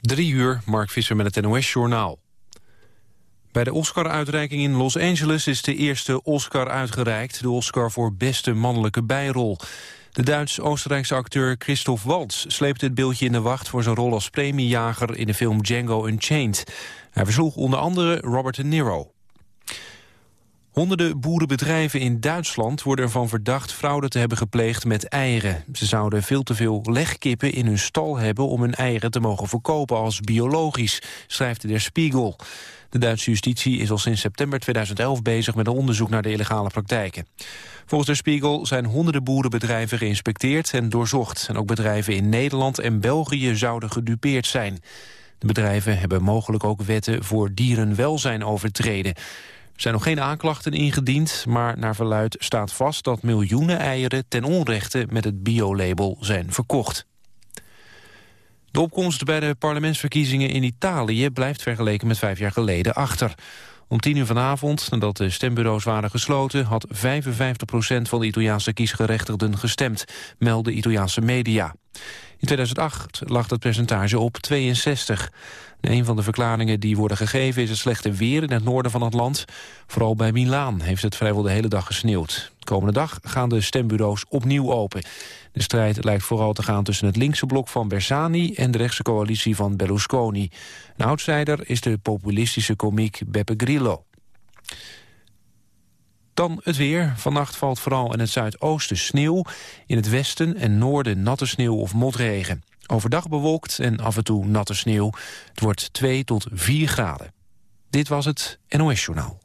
Drie uur, Mark Visser met het NOS-journaal. Bij de Oscar-uitreiking in Los Angeles is de eerste Oscar uitgereikt. De Oscar voor beste mannelijke bijrol. De Duits-Oostenrijkse acteur Christoph Waltz sleepte het beeldje in de wacht... voor zijn rol als premiejager in de film Django Unchained. Hij versloeg onder andere Robert De Niro. Honderden boerenbedrijven in Duitsland worden ervan verdacht fraude te hebben gepleegd met eieren. Ze zouden veel te veel legkippen in hun stal hebben om hun eieren te mogen verkopen als biologisch, schrijft de Spiegel. De Duitse justitie is al sinds september 2011 bezig met een onderzoek naar de illegale praktijken. Volgens de Spiegel zijn honderden boerenbedrijven geïnspecteerd en doorzocht. En ook bedrijven in Nederland en België zouden gedupeerd zijn. De bedrijven hebben mogelijk ook wetten voor dierenwelzijn overtreden. Zijn nog geen aanklachten ingediend, maar naar verluid staat vast dat miljoenen eieren ten onrechte met het biolabel zijn verkocht. De opkomst bij de parlementsverkiezingen in Italië blijft vergeleken met vijf jaar geleden achter. Om tien uur vanavond, nadat de stembureaus waren gesloten... had 55% van de Italiaanse kiesgerechtigden gestemd, melden Italiaanse media. In 2008 lag dat percentage op 62. Een van de verklaringen die worden gegeven is het slechte weer in het noorden van het land. Vooral bij Milaan heeft het vrijwel de hele dag gesneeuwd. De komende dag gaan de stembureaus opnieuw open. De strijd lijkt vooral te gaan tussen het linkse blok van Bersani... en de rechtse coalitie van Berlusconi. Een outsider is de populistische komiek Beppe Grillo. Dan het weer. Vannacht valt vooral in het zuidoosten sneeuw. In het westen en noorden natte sneeuw of motregen. Overdag bewolkt en af en toe natte sneeuw. Het wordt 2 tot 4 graden. Dit was het NOS Journaal.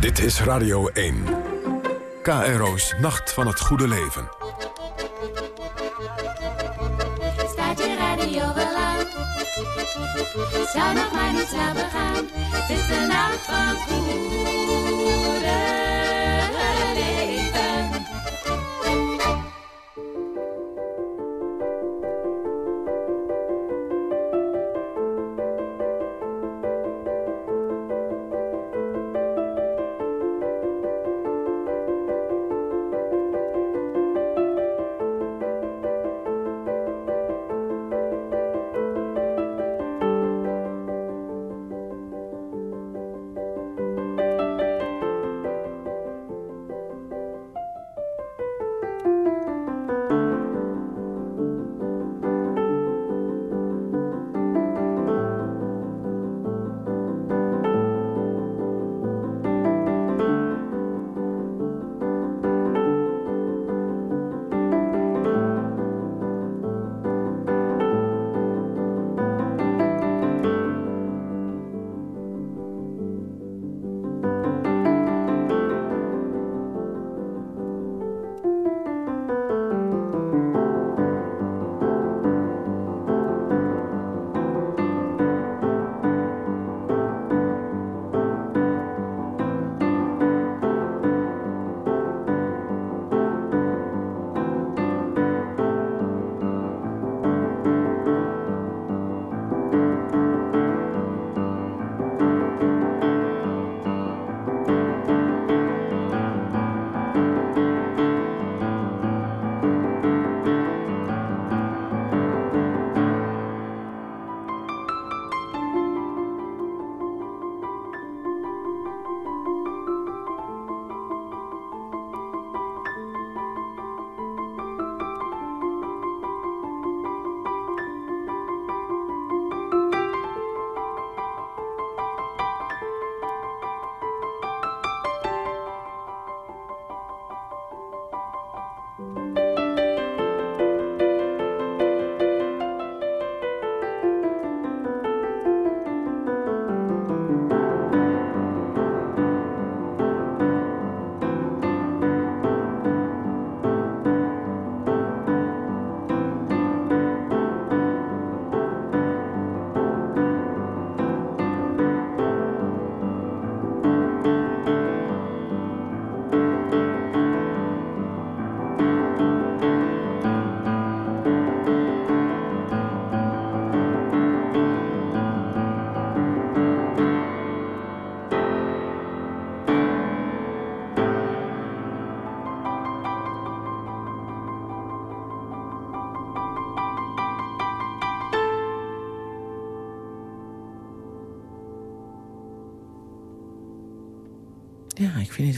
Dit is Radio 1. KRO's Nacht van het Goede Leven. Staat je radio wel aan? Zou nog maar niet snel begaan. Het is de nacht van het goede leven.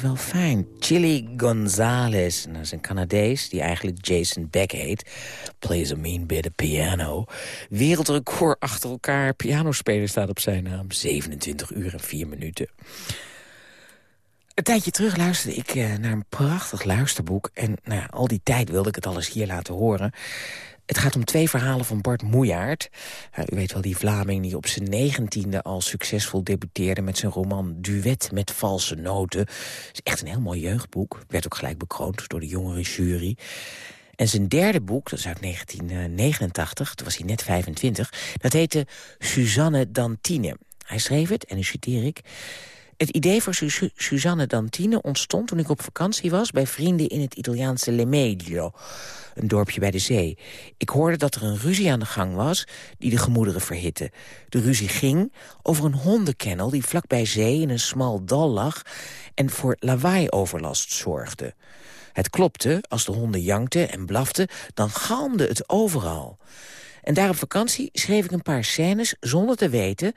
Wel fijn. Chili Gonzalez, dat is een Canadees die eigenlijk Jason Beck heet. Plays a mean bit of piano. Wereldrecord achter elkaar pianospelen staat op zijn naam. 27 uur en 4 minuten. Een tijdje terug luisterde ik eh, naar een prachtig luisterboek. En nou al die tijd wilde ik het alles hier laten horen. Het gaat om twee verhalen van Bart Moejaert. u weet wel, die Vlaming die op zijn negentiende al succesvol debuteerde... met zijn roman Duet met valse noten. Het is echt een heel mooi jeugdboek. Werd ook gelijk bekroond door de jongere jury. En zijn derde boek, dat is uit 1989, toen was hij net 25... dat heette Suzanne Dantine. Hij schreef het, en nu citeer ik... Het idee voor Su Suzanne Dantine ontstond toen ik op vakantie was... bij vrienden in het Italiaanse Lemedio, een dorpje bij de zee. Ik hoorde dat er een ruzie aan de gang was die de gemoederen verhitte. De ruzie ging over een hondenkennel die vlakbij zee in een smal dal lag... en voor lawaai-overlast zorgde. Het klopte, als de honden jankten en blaften, dan galmde het overal... En daar op vakantie schreef ik een paar scènes zonder te weten...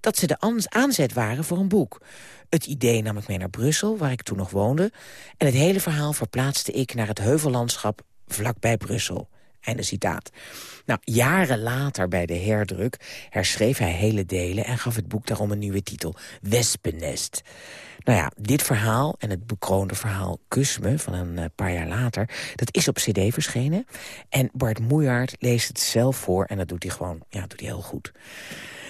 dat ze de aanzet waren voor een boek. Het idee nam ik mee naar Brussel, waar ik toen nog woonde... en het hele verhaal verplaatste ik naar het heuvellandschap vlakbij Brussel. Einde citaat. Nou, jaren later bij de herdruk herschreef hij hele delen... en gaf het boek daarom een nieuwe titel, Wespennest. Nou ja, dit verhaal en het bekroonde verhaal Kus me van een eh, paar jaar later... dat is op cd verschenen. En Bart Moejaert leest het zelf voor en dat doet hij gewoon ja, doet hij heel goed.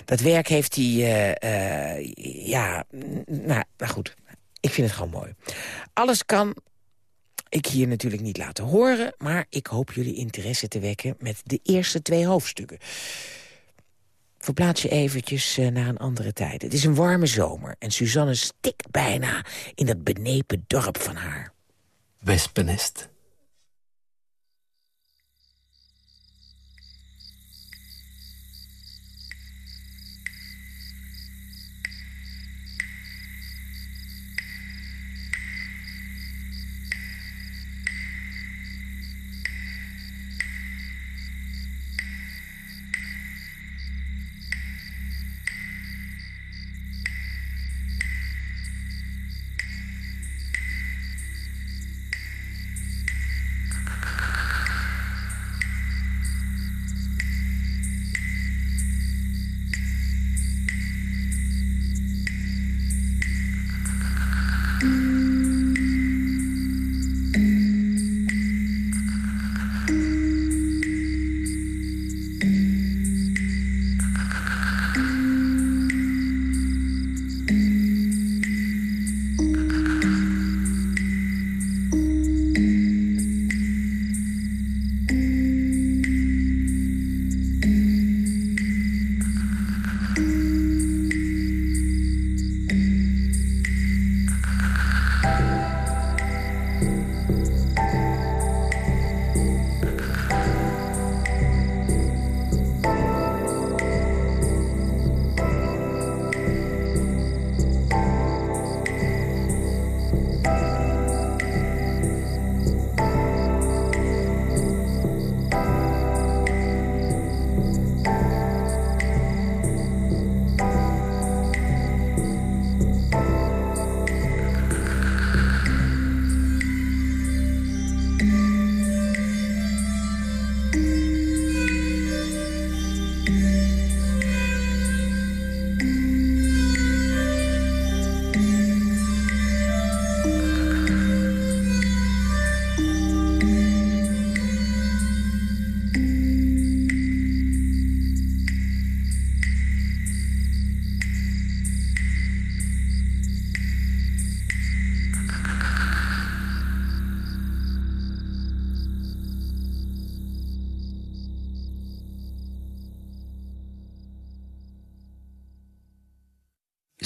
Dat werk heeft hij, uh, uh, ja, nou, nou goed, ik vind het gewoon mooi. Alles kan ik hier natuurlijk niet laten horen... maar ik hoop jullie interesse te wekken met de eerste twee hoofdstukken. Verplaats je eventjes uh, naar een andere tijd. Het is een warme zomer en Suzanne stikt bijna in dat benepen dorp van haar. Wespennest.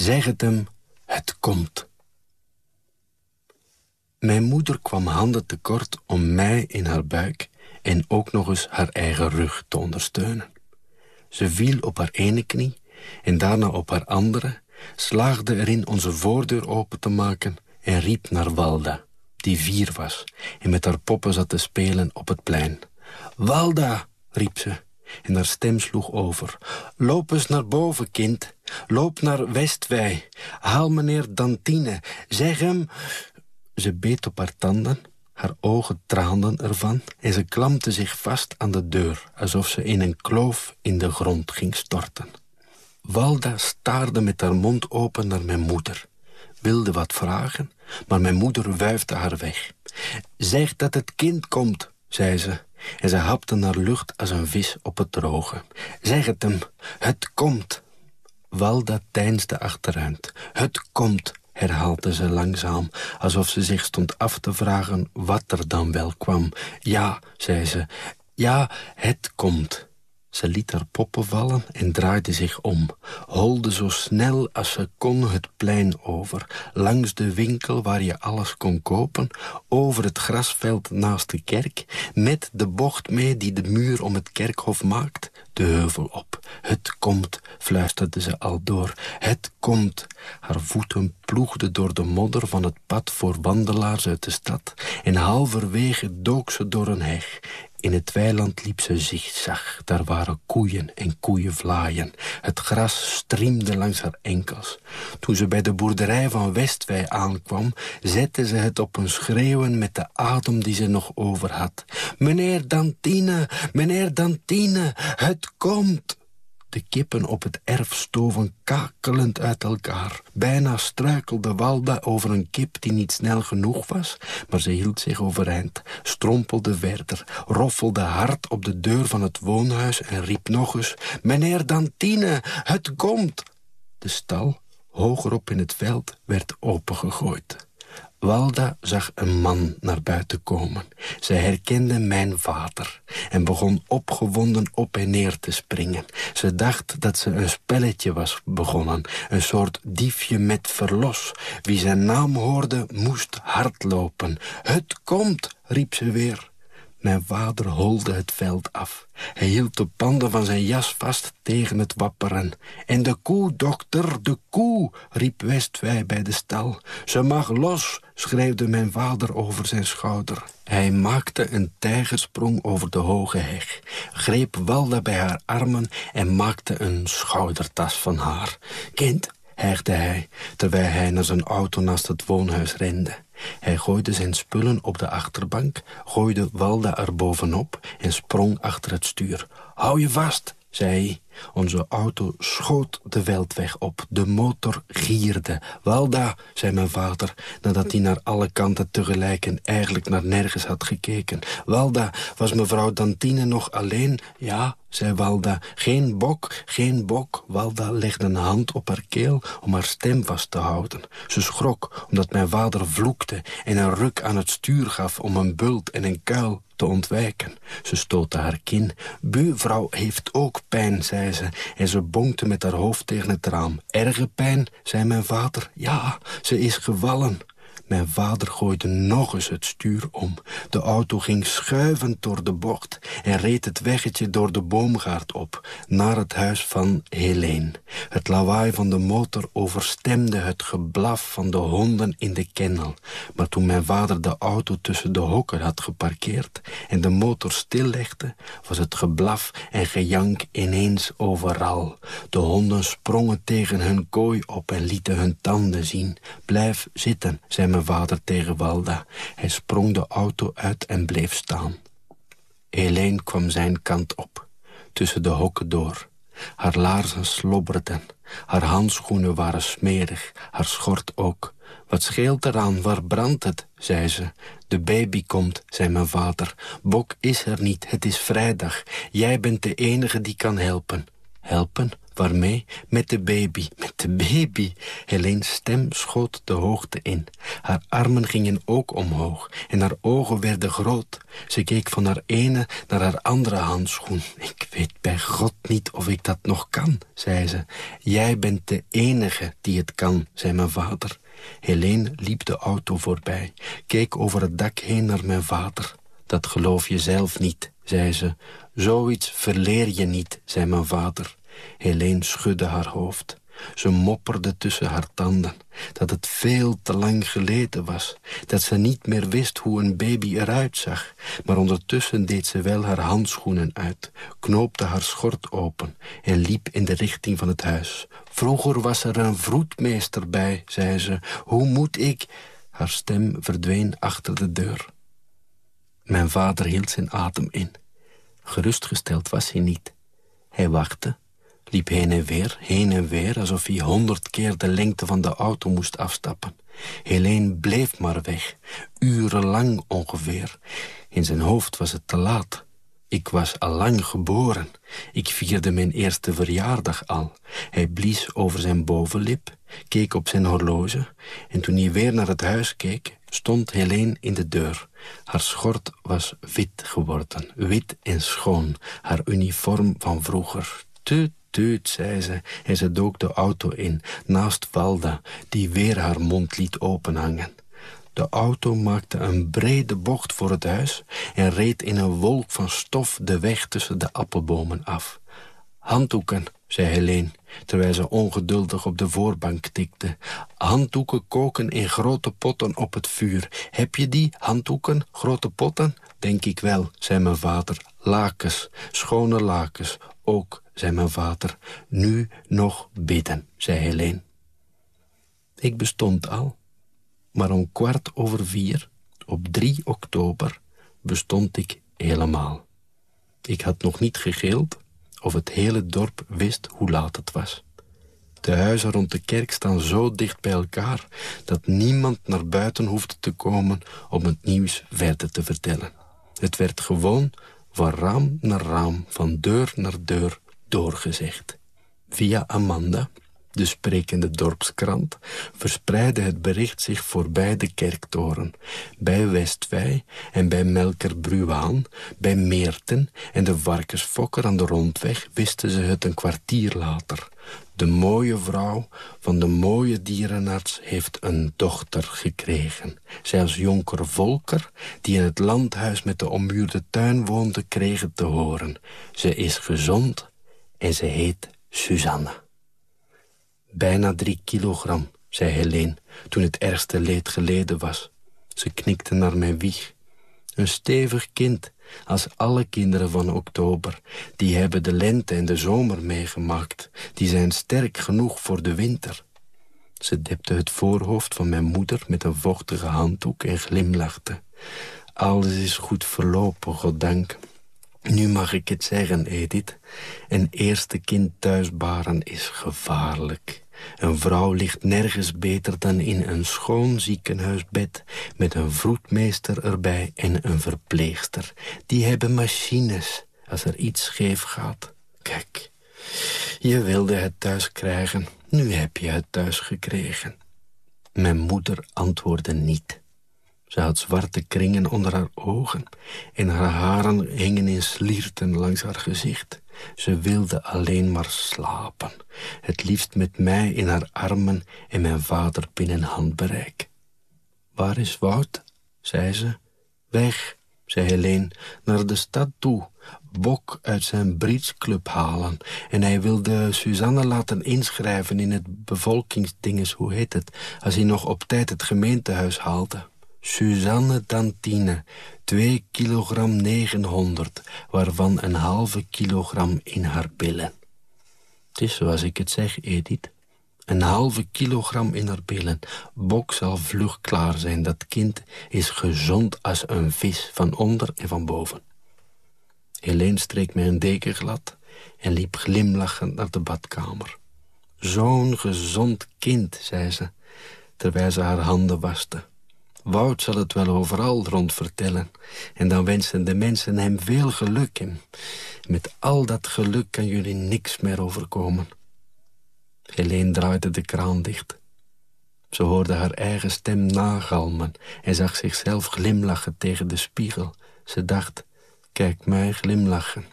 Zeg het hem, het komt. Mijn moeder kwam handen tekort om mij in haar buik... en ook nog eens haar eigen rug te ondersteunen. Ze viel op haar ene knie en daarna op haar andere... slaagde erin onze voordeur open te maken... en riep naar Walda, die vier was... en met haar poppen zat te spelen op het plein. Walda, riep ze, en haar stem sloeg over. Loop eens naar boven, kind. Loop naar Westwij. Haal meneer Dantine. Zeg hem... Ze beet op haar tanden, haar ogen traanden ervan... en ze klampte zich vast aan de deur... alsof ze in een kloof in de grond ging storten. Walda staarde met haar mond open naar mijn moeder. Wilde wat vragen, maar mijn moeder wuifde haar weg. Zeg dat het kind komt, zei ze. En ze hapte naar lucht als een vis op het droge. Zeg het hem, het komt. Walda deinsde achteruit. Het komt, herhaalde ze langzaam, alsof ze zich stond af te vragen wat er dan wel kwam. Ja, zei ze, ja, het komt. Ze liet haar poppen vallen en draaide zich om. Holde zo snel als ze kon het plein over. Langs de winkel waar je alles kon kopen. Over het grasveld naast de kerk. Met de bocht mee die de muur om het kerkhof maakt. De heuvel op. Het komt, fluisterde ze al door. Het komt. Haar voeten ploegden door de modder van het pad voor wandelaars uit de stad. En halverwege dook ze door een heg. In het weiland liep ze zigzag. Daar waren koeien en koeienvlaaien. Het gras striemde langs haar enkels. Toen ze bij de boerderij van Westwij aankwam... zette ze het op een schreeuwen met de adem die ze nog over had. Meneer Dantine, meneer Dantine, het komt! De kippen op het erf stoven kakelend uit elkaar. Bijna struikelde Walda over een kip die niet snel genoeg was... maar ze hield zich overeind, strompelde verder... roffelde hard op de deur van het woonhuis en riep nog eens... Meneer Dantine, het komt! De stal, hogerop in het veld, werd opengegooid. Walda zag een man naar buiten komen. Zij herkende mijn vader en begon opgewonden op en neer te springen. Ze dacht dat ze een spelletje was begonnen, een soort diefje met verlos. Wie zijn naam hoorde, moest hardlopen. Het komt, riep ze weer. Mijn vader holde het veld af. Hij hield de panden van zijn jas vast tegen het wapperen. En de koe, dokter, de koe, riep Westwij bij de stal. Ze mag los, schreeuwde mijn vader over zijn schouder. Hij maakte een tijgersprong over de hoge heg, greep Walda bij haar armen en maakte een schoudertas van haar. Kind, hijgde hij, terwijl hij naar zijn auto naast het woonhuis rende. Hij gooide zijn spullen op de achterbank, gooide Walda er bovenop en sprong achter het stuur. Hou je vast, zei hij. Onze auto schoot de veldweg op. De motor gierde. Walda, zei mijn vader, nadat hij naar alle kanten tegelijk en eigenlijk naar nergens had gekeken. Walda, was mevrouw Dantine nog alleen? Ja, zei Walda. Geen bok, geen bok. Walda legde een hand op haar keel om haar stem vast te houden. Ze schrok omdat mijn vader vloekte en een ruk aan het stuur gaf om een bult en een kuil te ontwijken. Ze stootte haar kin. Buurvrouw heeft ook pijn, zei en ze bonkte met haar hoofd tegen het raam. Erge pijn, zei mijn vader. Ja, ze is gevallen. Mijn vader gooide nog eens het stuur om. De auto ging schuivend door de bocht... en reed het weggetje door de boomgaard op... naar het huis van Helene. Het lawaai van de motor overstemde het geblaf van de honden in de kennel. Maar toen mijn vader de auto tussen de hokken had geparkeerd... en de motor stillegde, was het geblaf en gejank ineens overal. De honden sprongen tegen hun kooi op en lieten hun tanden zien. Blijf zitten, zei mijn vader tegen Walda. Hij sprong de auto uit en bleef staan. Helene kwam zijn kant op, tussen de hokken door. Haar laarzen slobberden, haar handschoenen waren smerig, haar schort ook. Wat scheelt eraan, waar brandt het, zei ze. De baby komt, zei mijn vader. Bok is er niet, het is vrijdag. Jij bent de enige die kan helpen. Helpen? Waarmee? Met de baby. Met de baby. Helene's stem schoot de hoogte in. Haar armen gingen ook omhoog en haar ogen werden groot. Ze keek van haar ene naar haar andere handschoen. Ik weet bij God niet of ik dat nog kan, zei ze. Jij bent de enige die het kan, zei mijn vader. Helene liep de auto voorbij, keek over het dak heen naar mijn vader. Dat geloof je zelf niet, zei ze. Zoiets verleer je niet, zei mijn vader. Helene schudde haar hoofd. Ze mopperde tussen haar tanden dat het veel te lang geleden was. Dat ze niet meer wist hoe een baby eruit zag. Maar ondertussen deed ze wel haar handschoenen uit, knoopte haar schort open en liep in de richting van het huis. Vroeger was er een vroedmeester bij, zei ze. Hoe moet ik... Haar stem verdween achter de deur. Mijn vader hield zijn adem in. Gerustgesteld was hij niet. Hij wachtte, liep heen en weer, heen en weer... alsof hij honderd keer de lengte van de auto moest afstappen. Helene bleef maar weg, urenlang ongeveer. In zijn hoofd was het te laat. Ik was al lang geboren. Ik vierde mijn eerste verjaardag al. Hij blies over zijn bovenlip, keek op zijn horloge... en toen hij weer naar het huis keek, stond Helene in de deur. Haar schort was wit geworden, wit en schoon. Haar uniform van vroeger. Tuut, tuut, zei ze, en ze dook de auto in, naast Walda... die weer haar mond liet openhangen. De auto maakte een brede bocht voor het huis... en reed in een wolk van stof de weg tussen de appelbomen af. Handdoeken, zei Helene, terwijl ze ongeduldig op de voorbank tikte. Handdoeken koken in grote potten op het vuur. Heb je die, handdoeken, grote potten? Denk ik wel, zei mijn vader. Lakens, schone lakens, ook, zei mijn vader. Nu nog bidden, zei Helene. Ik bestond al, maar om kwart over vier, op 3 oktober, bestond ik helemaal. Ik had nog niet gegild of het hele dorp wist hoe laat het was. De huizen rond de kerk staan zo dicht bij elkaar... dat niemand naar buiten hoefde te komen om het nieuws verder te vertellen. Het werd gewoon van raam naar raam, van deur naar deur doorgezegd. Via Amanda, de sprekende dorpskrant, verspreidde het bericht zich voorbij de kerktoren, bij Westwij en bij Melker Bruwaan, bij Meerten en de varkensfokker aan de rondweg wisten ze het een kwartier later. De mooie vrouw van de mooie dierenarts heeft een dochter gekregen. Zelfs jonker Volker, die in het landhuis met de ommuurde tuin woonde, kreeg het te horen. Ze is gezond en ze heet Suzanne. Bijna drie kilogram, zei Helene, toen het ergste leed geleden was. Ze knikte naar mijn wieg. Een stevig kind, als alle kinderen van oktober. Die hebben de lente en de zomer meegemaakt. Die zijn sterk genoeg voor de winter. Ze depte het voorhoofd van mijn moeder met een vochtige handdoek en glimlachte. Alles is goed verlopen, goddank. Nu mag ik het zeggen, Edith. Een eerste kind thuisbaren is gevaarlijk. Een vrouw ligt nergens beter dan in een schoon ziekenhuisbed... met een vroedmeester erbij en een verpleegster. Die hebben machines als er iets scheef gaat. Kijk, je wilde het thuis krijgen. Nu heb je het thuis gekregen. Mijn moeder antwoordde niet. Ze had zwarte kringen onder haar ogen... en haar haren hingen in slierten langs haar gezicht. Ze wilde alleen maar slapen. Het liefst met mij in haar armen en mijn vader binnen handbereik. Waar is Wout? zei ze. Weg, zei Helene, naar de stad toe. Bok uit zijn bridgeclub halen. En hij wilde Suzanne laten inschrijven in het bevolkingsdinges, hoe heet het... als hij nog op tijd het gemeentehuis haalde. Suzanne Tantine, 2 kilogram 900, waarvan een halve kilogram in haar billen. Het is zoals ik het zeg, Edith. Een halve kilogram in haar billen. Bok zal vlug klaar zijn. Dat kind is gezond als een vis, van onder en van boven. Helene streek mij een deken glad en liep glimlachend naar de badkamer. Zo'n gezond kind, zei ze, terwijl ze haar handen waste. Wout zal het wel overal rond vertellen. En dan wensen de mensen hem veel geluk. En met al dat geluk kan jullie niks meer overkomen. Helene draaide de kraan dicht. Ze hoorde haar eigen stem nagalmen... en zag zichzelf glimlachen tegen de spiegel. Ze dacht, kijk mij glimlachen.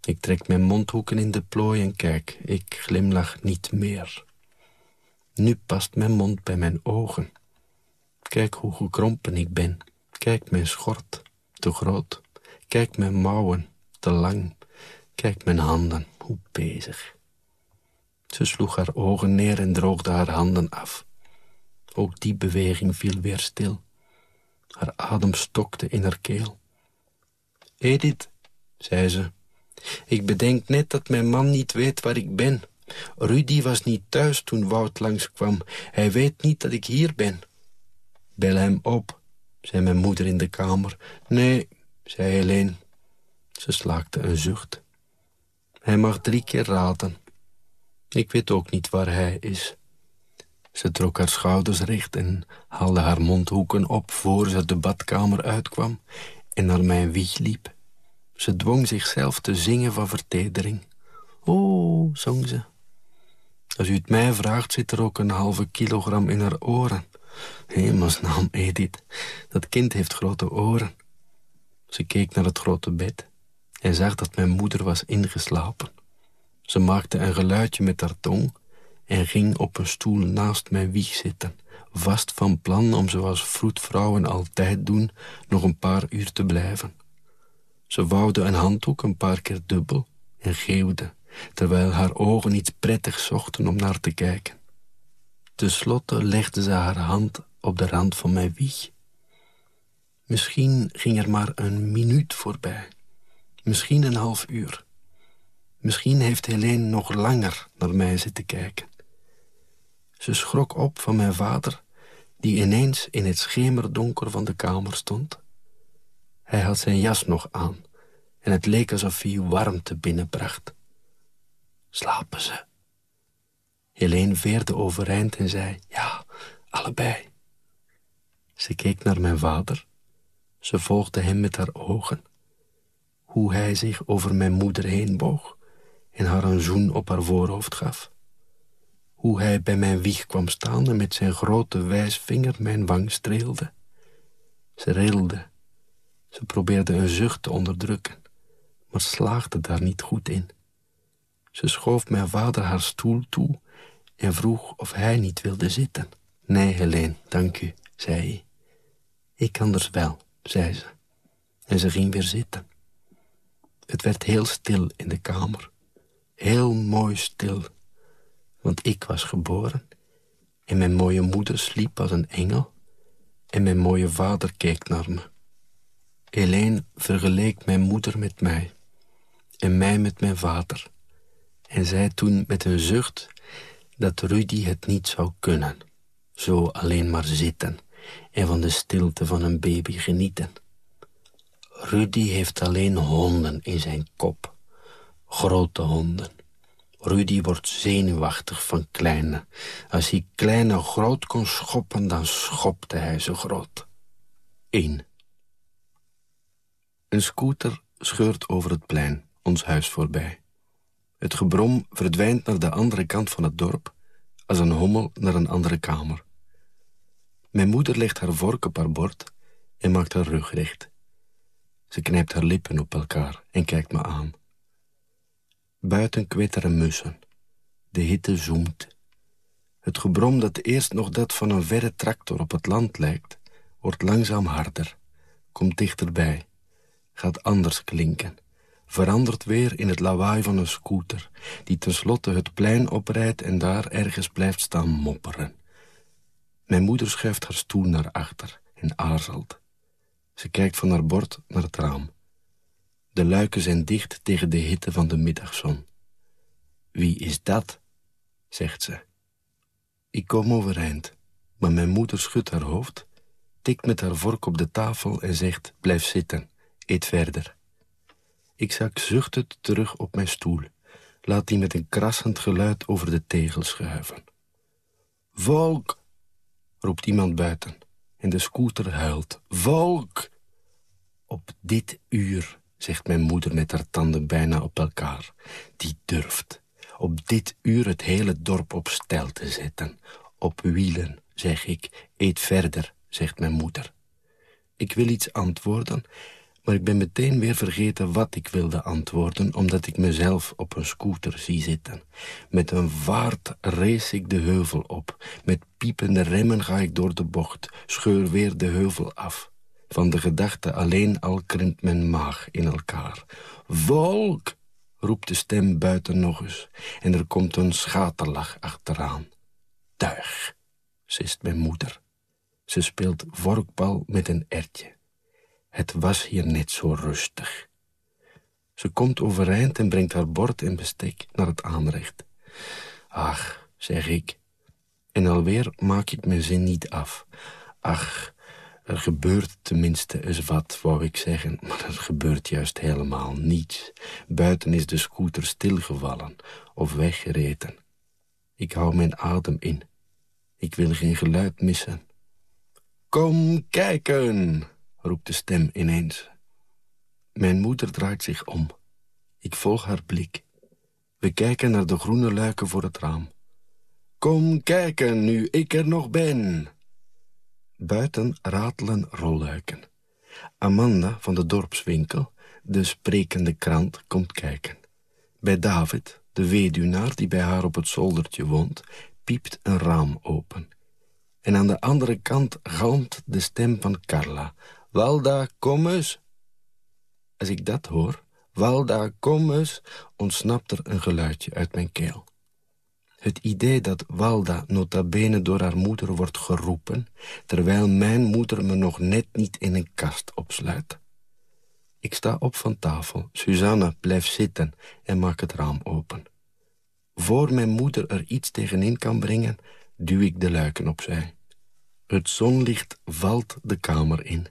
Ik trek mijn mondhoeken in de plooi en kijk, ik glimlach niet meer. Nu past mijn mond bij mijn ogen... Kijk hoe gekrompen ik ben. Kijk mijn schort, te groot. Kijk mijn mouwen, te lang. Kijk mijn handen, hoe bezig. Ze sloeg haar ogen neer en droogde haar handen af. Ook die beweging viel weer stil. Haar adem stokte in haar keel. Edith, zei ze, ik bedenk net dat mijn man niet weet waar ik ben. Rudy was niet thuis toen Wout langskwam. Hij weet niet dat ik hier ben. Bel hem op, zei mijn moeder in de kamer. Nee, zei Helene. Ze slaakte een zucht. Hij mag drie keer raden. Ik weet ook niet waar hij is. Ze trok haar schouders recht en haalde haar mondhoeken op... voor ze de badkamer uitkwam en naar mijn wieg liep. Ze dwong zichzelf te zingen van vertedering. Oh, zong ze. Als u het mij vraagt, zit er ook een halve kilogram in haar oren. Hemelsnaam, Edith. Dat kind heeft grote oren. Ze keek naar het grote bed en zag dat mijn moeder was ingeslapen. Ze maakte een geluidje met haar tong en ging op een stoel naast mijn wieg zitten, vast van plan om zoals vroedvrouwen altijd doen nog een paar uur te blijven. Ze vouwde een handdoek een paar keer dubbel en geeuwde, terwijl haar ogen iets prettigs zochten om naar te kijken. Ten slotte legde ze haar hand op de rand van mijn wieg. Misschien ging er maar een minuut voorbij. Misschien een half uur. Misschien heeft Helene nog langer naar mij zitten kijken. Ze schrok op van mijn vader, die ineens in het schemerdonker van de kamer stond. Hij had zijn jas nog aan en het leek alsof hij warmte binnenbracht. Slapen ze? Helene veerde overeind en zei, ja, allebei. Ze keek naar mijn vader. Ze volgde hem met haar ogen. Hoe hij zich over mijn moeder heen boog en haar een zoen op haar voorhoofd gaf. Hoe hij bij mijn wieg kwam staan en met zijn grote wijsvinger mijn wang streelde. Ze rilde. Ze probeerde een zucht te onderdrukken, maar slaagde daar niet goed in. Ze schoof mijn vader haar stoel toe en vroeg of hij niet wilde zitten. Nee, Helene, dank u, zei hij. Ik anders wel, zei ze. En ze ging weer zitten. Het werd heel stil in de kamer. Heel mooi stil. Want ik was geboren. En mijn mooie moeder sliep als een engel. En mijn mooie vader keek naar me. Helene vergeleek mijn moeder met mij. En mij met mijn vader. En zei toen met een zucht dat Rudy het niet zou kunnen. Zo alleen maar zitten en van de stilte van een baby genieten. Rudy heeft alleen honden in zijn kop. Grote honden. Rudy wordt zenuwachtig van kleine. Als hij kleine groot kon schoppen, dan schopte hij ze groot. 1. Een scooter scheurt over het plein, ons huis voorbij. Het gebrom verdwijnt naar de andere kant van het dorp... als een hommel naar een andere kamer. Mijn moeder legt haar vork op haar bord en maakt haar rug recht. Ze knijpt haar lippen op elkaar en kijkt me aan. Buiten kwetteren mussen. De hitte zoemt. Het gebrom dat eerst nog dat van een verre tractor op het land lijkt... wordt langzaam harder, komt dichterbij, gaat anders klinken... verandert weer in het lawaai van een scooter... die tenslotte het plein oprijdt en daar ergens blijft staan mopperen. Mijn moeder schuift haar stoel naar achter en aarzelt. Ze kijkt van haar bord naar het raam. De luiken zijn dicht tegen de hitte van de middagzon. Wie is dat? zegt ze. Ik kom overeind, maar mijn moeder schudt haar hoofd... tikt met haar vork op de tafel en zegt... blijf zitten, eet verder. Ik zak zuchtend terug op mijn stoel. Laat die met een krassend geluid over de tegel schuiven. Volk, roept iemand buiten. En de scooter huilt. Volk! Op dit uur, zegt mijn moeder met haar tanden bijna op elkaar. Die durft. Op dit uur het hele dorp op stel te zetten. Op wielen, zeg ik. Eet verder, zegt mijn moeder. Ik wil iets antwoorden maar ik ben meteen weer vergeten wat ik wilde antwoorden... omdat ik mezelf op een scooter zie zitten. Met een vaart race ik de heuvel op. Met piepende remmen ga ik door de bocht. Scheur weer de heuvel af. Van de gedachte alleen al krimpt mijn maag in elkaar. Volk, roept de stem buiten nog eens... en er komt een schaterlach achteraan. Tuig, sist mijn moeder. Ze speelt vorkbal met een ertje. Het was hier net zo rustig. Ze komt overeind en brengt haar bord en bestek naar het aanrecht. Ach, zeg ik. En alweer maak ik mijn zin niet af. Ach, er gebeurt tenminste eens wat, wou ik zeggen, maar er gebeurt juist helemaal niets. Buiten is de scooter stilgevallen of weggereten. Ik hou mijn adem in. Ik wil geen geluid missen. Kom kijken, roept de stem ineens. Mijn moeder draait zich om. Ik volg haar blik. We kijken naar de groene luiken voor het raam. Kom kijken, nu ik er nog ben. Buiten ratelen rolluiken. Amanda van de dorpswinkel, de sprekende krant, komt kijken. Bij David, de weduwnaar die bij haar op het zoldertje woont, piept een raam open. En aan de andere kant galmt de stem van Carla. Walda, kom eens. Als ik dat hoor, Walda, kom eens, ontsnapt er een geluidje uit mijn keel. Het idee dat Walda nota bene door haar moeder wordt geroepen... terwijl mijn moeder me nog net niet in een kast opsluit. Ik sta op van tafel, Susanna blijft zitten en maak het raam open. Voor mijn moeder er iets tegenin kan brengen, duw ik de luiken opzij. Het zonlicht valt de kamer in.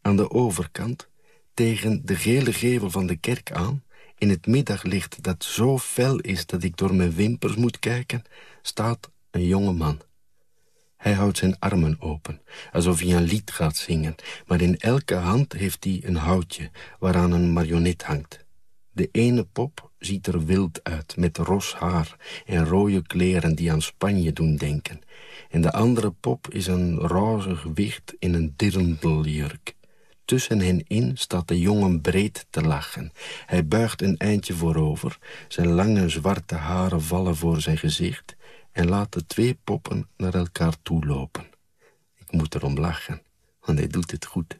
Aan de overkant, tegen de gele gevel van de kerk aan in het middaglicht dat zo fel is dat ik door mijn wimpers moet kijken, staat een jonge man. Hij houdt zijn armen open, alsof hij een lied gaat zingen, maar in elke hand heeft hij een houtje waaraan een marionet hangt. De ene pop ziet er wild uit, met ros haar en rode kleren die aan Spanje doen denken. En de andere pop is een rozig wicht in een dirndeljurk. Tussen hen in staat de jongen breed te lachen. Hij buigt een eindje voorover. Zijn lange zwarte haren vallen voor zijn gezicht... en laat de twee poppen naar elkaar toe lopen. Ik moet erom lachen, want hij doet het goed.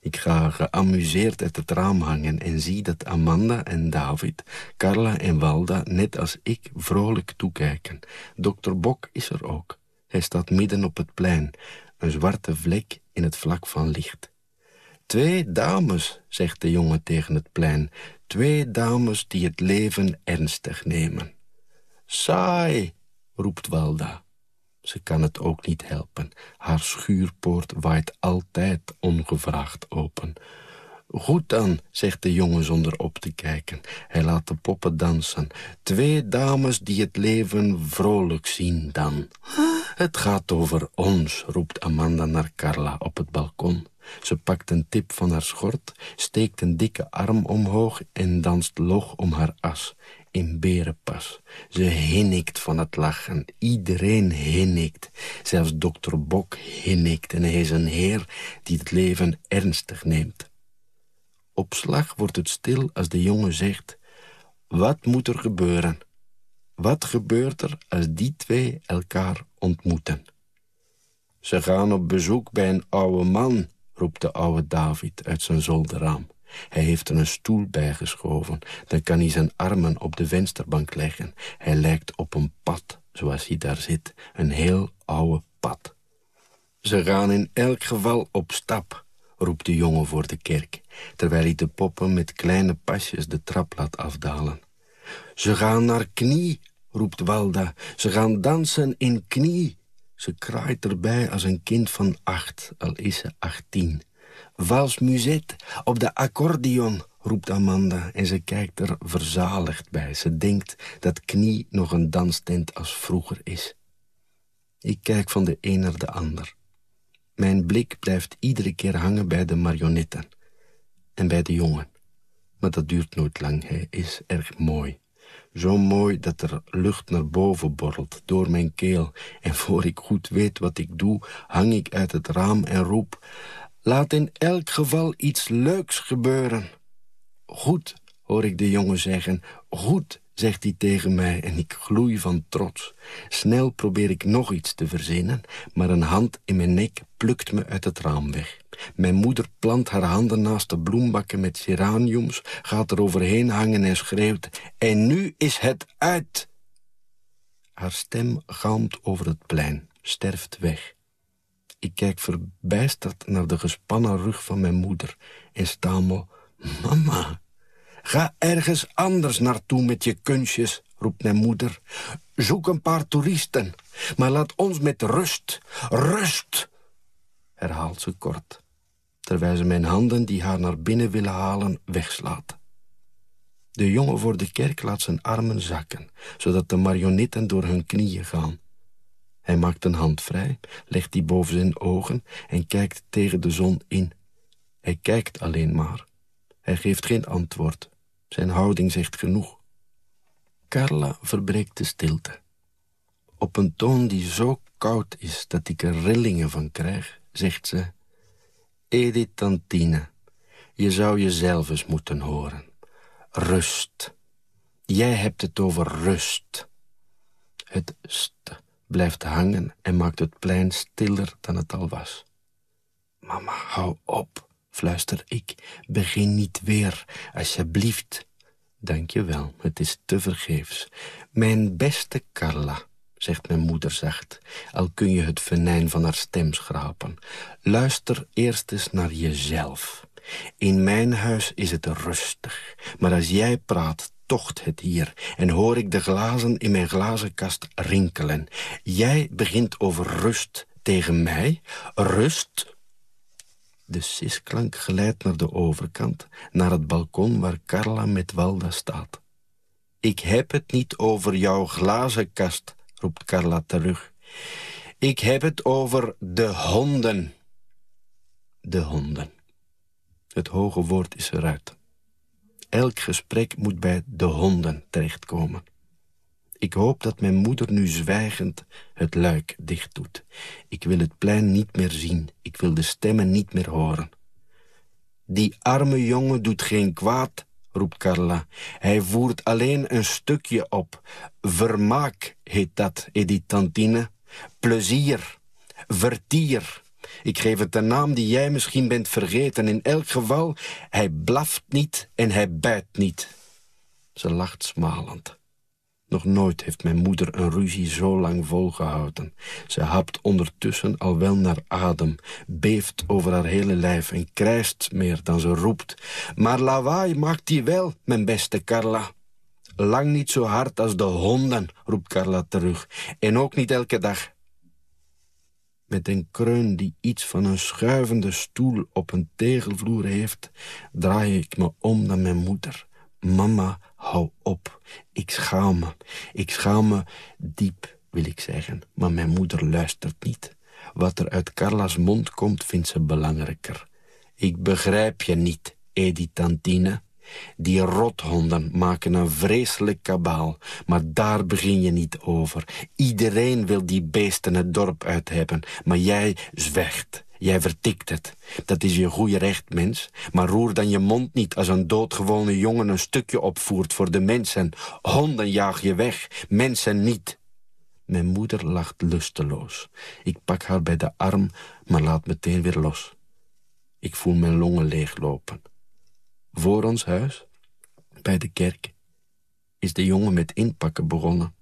Ik ga geamuseerd uit het raam hangen en zie dat Amanda en David, Carla en Walda, net als ik, vrolijk toekijken. Dokter Bok is er ook. Hij staat midden op het plein, een zwarte vlek in het vlak van licht. Twee dames, zegt de jongen tegen het plein. Twee dames die het leven ernstig nemen. Saai, roept Walda. Ze kan het ook niet helpen. Haar schuurpoort waait altijd ongevraagd open. Goed dan, zegt de jongen zonder op te kijken. Hij laat de poppen dansen. Twee dames die het leven vrolijk zien dan. Het gaat over ons, roept Amanda naar Carla op het balkon. Ze pakt een tip van haar schort, steekt een dikke arm omhoog... en danst log om haar as, in berenpas. Ze hinnikt van het lachen. Iedereen hinnikt. Zelfs dokter Bok hinnikt. En hij is een heer die het leven ernstig neemt. Op slag wordt het stil als de jongen zegt... Wat moet er gebeuren? Wat gebeurt er als die twee elkaar ontmoeten? Ze gaan op bezoek bij een oude man, roept de oude David uit zijn zolderraam. Hij heeft er een stoel bijgeschoven. Dan kan hij zijn armen op de vensterbank leggen. Hij lijkt op een pad, zoals hij daar zit. Een heel oude pad. Ze gaan in elk geval op stap, roept de jongen voor de kerk... terwijl hij de poppen met kleine pasjes de trap laat afdalen. Ze gaan naar knie, roept Walda. Ze gaan dansen in knie. Ze kraait erbij als een kind van acht, al is ze achttien. Vals muset op de accordeon, roept Amanda en ze kijkt er verzaligd bij. Ze denkt dat knie nog een danstent als vroeger is. Ik kijk van de een naar de ander. Mijn blik blijft iedere keer hangen bij de marionetten. En bij de jongen. Maar dat duurt nooit lang, hij is erg mooi. Zo mooi dat er lucht naar boven borrelt door mijn keel. En voor ik goed weet wat ik doe, hang ik uit het raam en roep... Laat in elk geval iets leuks gebeuren. Goed, hoor ik de jongen zeggen. Goed, zegt hij tegen mij en ik gloei van trots. Snel probeer ik nog iets te verzinnen, maar een hand in mijn nek plukt me uit het raam weg. Mijn moeder plant haar handen naast de bloembakken met geraniums... gaat er overheen hangen en schreeuwt... En nu is het uit! Haar stem galmt over het plein, sterft weg. Ik kijk verbijsterd naar de gespannen rug van mijn moeder... en stamel... Mama, ga ergens anders naartoe met je kunstjes, roept mijn moeder. Zoek een paar toeristen, maar laat ons met rust, rust, herhaalt ze kort, terwijl ze mijn handen die haar naar binnen willen halen wegslaat. De jongen voor de kerk laat zijn armen zakken, zodat de marionetten door hun knieën gaan. Hij maakt een hand vrij, legt die boven zijn ogen en kijkt tegen de zon in. Hij kijkt alleen maar. Hij geeft geen antwoord. Zijn houding zegt genoeg. Carla verbreekt de stilte. Op een toon die zo koud is dat ik er rillingen van krijg, zegt ze... Edith Tantine, je zou jezelf eens moeten horen. Rust. Jij hebt het over rust. Het st blijft hangen en maakt het plein stiller dan het al was. Mama, hou op, fluister ik. Begin niet weer, alsjeblieft. Dank je wel, het is te vergeefs. Mijn beste Carla, zegt mijn moeder zacht, al kun je het venijn van haar stem schrapen. Luister eerst eens naar jezelf. In mijn huis is het rustig, maar als jij praat tocht het hier en hoor ik de glazen in mijn glazenkast rinkelen. Jij begint over rust tegen mij. Rust? De sisklank glijdt naar de overkant, naar het balkon waar Carla met Walda staat. Ik heb het niet over jouw glazenkast, roept Carla terug. Ik heb het over de honden. De honden. Het hoge woord is eruit. Elk gesprek moet bij de honden terechtkomen. Ik hoop dat mijn moeder nu zwijgend het luik dicht doet. Ik wil het plein niet meer zien. Ik wil de stemmen niet meer horen. Die arme jongen doet geen kwaad, roept Carla. Hij voert alleen een stukje op. Vermaak heet dat, Edith Tantine. Plezier, vertier. Ik geef het een naam die jij misschien bent vergeten. In elk geval, hij blaft niet en hij bijt niet. Ze lacht smalend. Nog nooit heeft mijn moeder een ruzie zo lang volgehouden. Ze hapt ondertussen al wel naar adem, beeft over haar hele lijf en krijst meer dan ze roept. Maar lawaai maakt die wel, mijn beste Carla. Lang niet zo hard als de honden, roept Carla terug. En ook niet elke dag. Met een kreun die iets van een schuivende stoel op een tegelvloer heeft... draai ik me om naar mijn moeder. Mama, hou op. Ik schaam me. Ik schaam me diep, wil ik zeggen. Maar mijn moeder luistert niet. Wat er uit Carla's mond komt, vindt ze belangrijker. Ik begrijp je niet, Edith Tantine. Die rothonden maken een vreselijk kabaal, maar daar begin je niet over. Iedereen wil die beesten het dorp uit hebben, maar jij zwijgt. Jij vertikt het. Dat is je goede recht, mens. Maar roer dan je mond niet als een doodgewone jongen een stukje opvoert voor de mensen. Honden jaag je weg, mensen niet. Mijn moeder lacht lusteloos. Ik pak haar bij de arm, maar laat meteen weer los. Ik voel mijn longen leeglopen. Voor ons huis, bij de kerk, is de jongen met inpakken begonnen.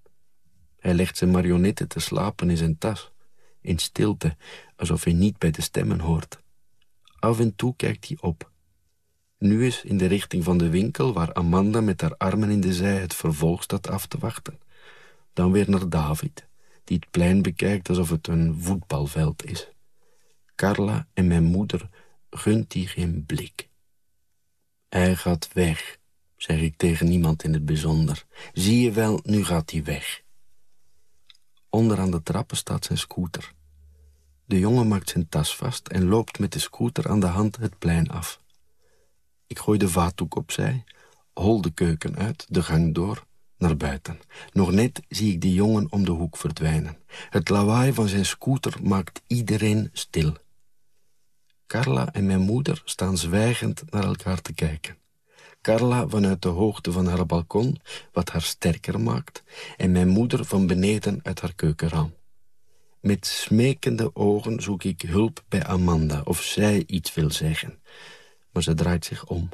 Hij legt zijn marionetten te slapen in zijn tas, in stilte, alsof hij niet bij de stemmen hoort. Af en toe kijkt hij op. Nu is in de richting van de winkel, waar Amanda met haar armen in de zij het vervolg staat af te wachten. Dan weer naar David, die het plein bekijkt alsof het een voetbalveld is. Carla en mijn moeder gunt die geen blik. Hij gaat weg, zeg ik tegen niemand in het bijzonder. Zie je wel, nu gaat hij weg. Onder aan de trappen staat zijn scooter. De jongen maakt zijn tas vast en loopt met de scooter aan de hand het plein af. Ik gooi de vaatdoek opzij, hol de keuken uit, de gang door, naar buiten. Nog net zie ik de jongen om de hoek verdwijnen. Het lawaai van zijn scooter maakt iedereen stil. Carla en mijn moeder staan zwijgend naar elkaar te kijken. Carla vanuit de hoogte van haar balkon, wat haar sterker maakt... en mijn moeder van beneden uit haar keukenraam. Met smekende ogen zoek ik hulp bij Amanda of zij iets wil zeggen. Maar ze draait zich om,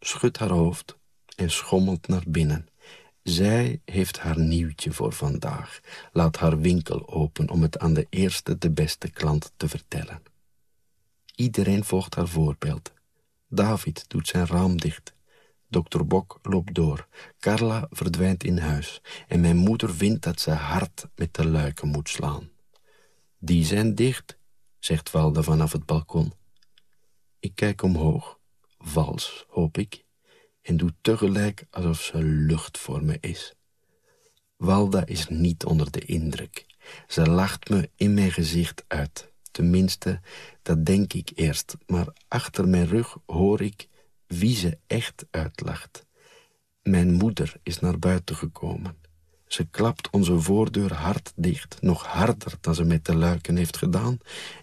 schudt haar hoofd en schommelt naar binnen. Zij heeft haar nieuwtje voor vandaag. Laat haar winkel open om het aan de eerste, de beste klant te vertellen. Iedereen volgt haar voorbeeld. David doet zijn raam dicht. Dokter Bok loopt door. Carla verdwijnt in huis. En mijn moeder vindt dat ze hard met de luiken moet slaan. Die zijn dicht, zegt Walda vanaf het balkon. Ik kijk omhoog, vals, hoop ik, en doe tegelijk alsof ze lucht voor me is. Walda is niet onder de indruk. Ze lacht me in mijn gezicht uit. Tenminste, dat denk ik eerst. Maar achter mijn rug hoor ik wie ze echt uitlacht. Mijn moeder is naar buiten gekomen. Ze klapt onze voordeur hard dicht, nog harder dan ze met de luiken heeft gedaan.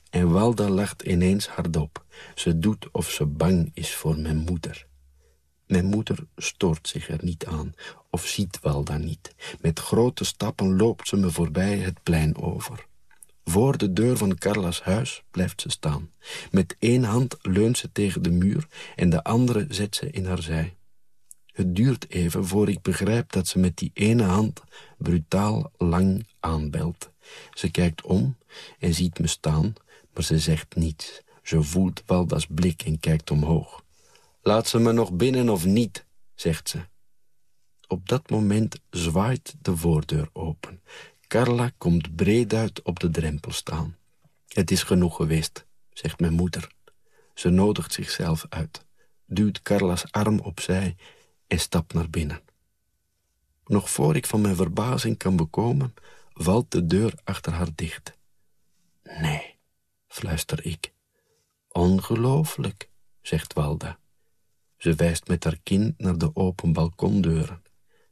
En Walda lacht ineens hardop. Ze doet of ze bang is voor mijn moeder. Mijn moeder stoort zich er niet aan, of ziet Walda niet. Met grote stappen loopt ze me voorbij het plein over. Voor de deur van Carla's huis blijft ze staan. Met één hand leunt ze tegen de muur en de andere zet ze in haar zij. Het duurt even voor ik begrijp dat ze met die ene hand brutaal lang aanbelt. Ze kijkt om en ziet me staan, maar ze zegt niets. Ze voelt Walda's blik en kijkt omhoog. Laat ze me nog binnen of niet, zegt ze. Op dat moment zwaait de voordeur open. Carla komt breed uit op de drempel staan. Het is genoeg geweest, zegt mijn moeder. Ze nodigt zichzelf uit, duwt Carla's arm opzij en stapt naar binnen. Nog voor ik van mijn verbazing kan bekomen, valt de deur achter haar dicht. Nee, fluister ik. Ongelooflijk, zegt Walda. Ze wijst met haar kin naar de open balkondeuren.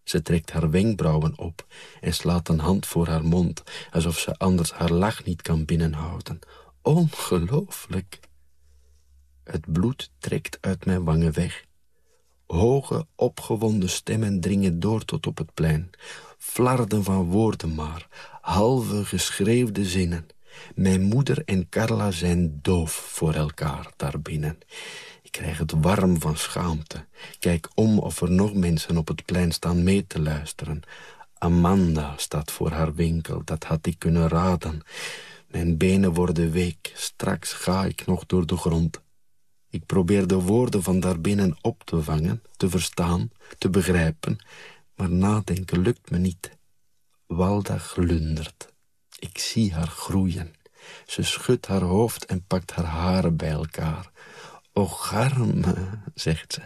Ze trekt haar wenkbrauwen op en slaat een hand voor haar mond... alsof ze anders haar lach niet kan binnenhouden. Ongelooflijk. Het bloed trekt uit mijn wangen weg. Hoge, opgewonden stemmen dringen door tot op het plein. Flarden van woorden maar, halve geschreefde zinnen. Mijn moeder en Carla zijn doof voor elkaar daarbinnen krijg het warm van schaamte. Kijk om of er nog mensen op het plein staan mee te luisteren. Amanda staat voor haar winkel, dat had ik kunnen raden. Mijn benen worden week, straks ga ik nog door de grond. Ik probeer de woorden van daarbinnen op te vangen, te verstaan, te begrijpen, maar nadenken lukt me niet. Walda glundert. Ik zie haar groeien. Ze schudt haar hoofd en pakt haar haren bij elkaar. Och, arme, zegt ze.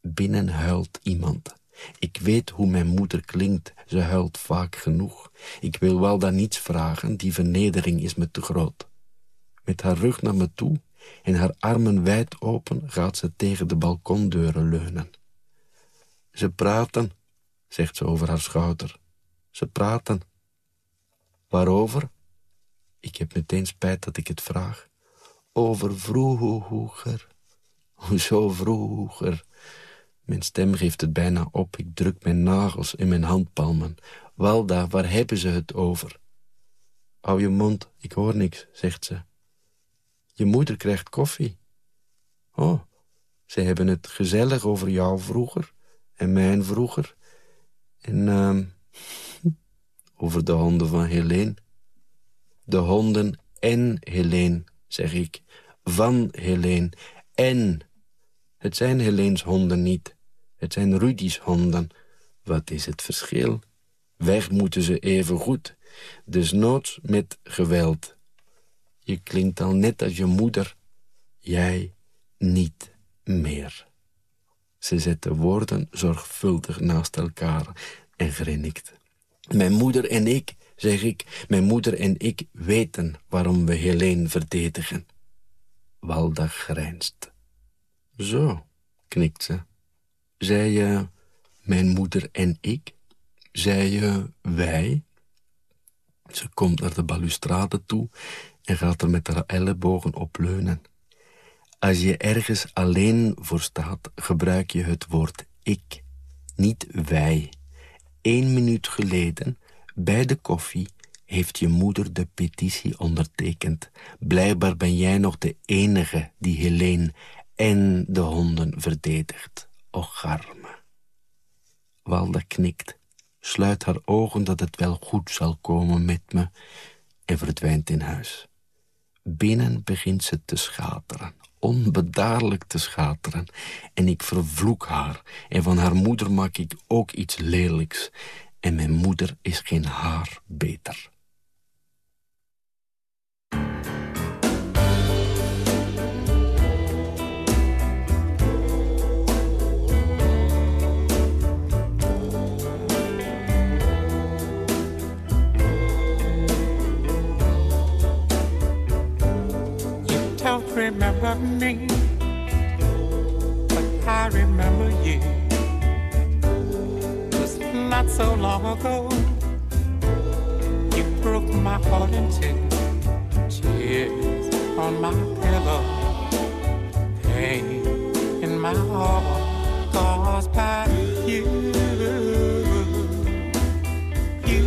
Binnen huilt iemand. Ik weet hoe mijn moeder klinkt, ze huilt vaak genoeg. Ik wil wel dan niets vragen, die vernedering is me te groot. Met haar rug naar me toe en haar armen wijd open... gaat ze tegen de balkondeuren leunen. Ze praten, zegt ze over haar schouder. Ze praten. Waarover? Ik heb meteen spijt dat ik het vraag over vroeger. Hoezo vroeger? Mijn stem geeft het bijna op. Ik druk mijn nagels in mijn handpalmen. Walda, waar hebben ze het over? Hou je mond, ik hoor niks, zegt ze. Je moeder krijgt koffie. Oh, ze hebben het gezellig over jou vroeger en mijn vroeger. En uh, over de honden van Helene. De honden en Helene zeg ik, van Helene. En het zijn Heleens honden niet. Het zijn Rudy's honden. Wat is het verschil? Weg moeten ze even goed. Dus noods met geweld. Je klinkt al net als je moeder. Jij niet meer. Ze zet de woorden zorgvuldig naast elkaar en grinnikt. Mijn moeder en ik zeg ik, mijn moeder en ik weten waarom we Helene verdedigen. Walda grijnst. Zo, knikt ze. Zij je mijn moeder en ik? Zij je wij? Ze komt naar de balustrade toe en gaat er met haar ellebogen op leunen. Als je ergens alleen voor staat, gebruik je het woord ik, niet wij. Eén minuut geleden bij de koffie heeft je moeder de petitie ondertekend. Blijkbaar ben jij nog de enige die Helene en de honden verdedigt. Och, arme. Walda knikt, sluit haar ogen dat het wel goed zal komen met me... en verdwijnt in huis. Binnen begint ze te schateren, onbedaarlijk te schateren. En ik vervloek haar. En van haar moeder maak ik ook iets lelijks. En mijn moeder is geen haar beter. remember me, but I remember you. Not so long ago, you broke my heart in two. Tears on my pillow, pain in my heart caused by you. You.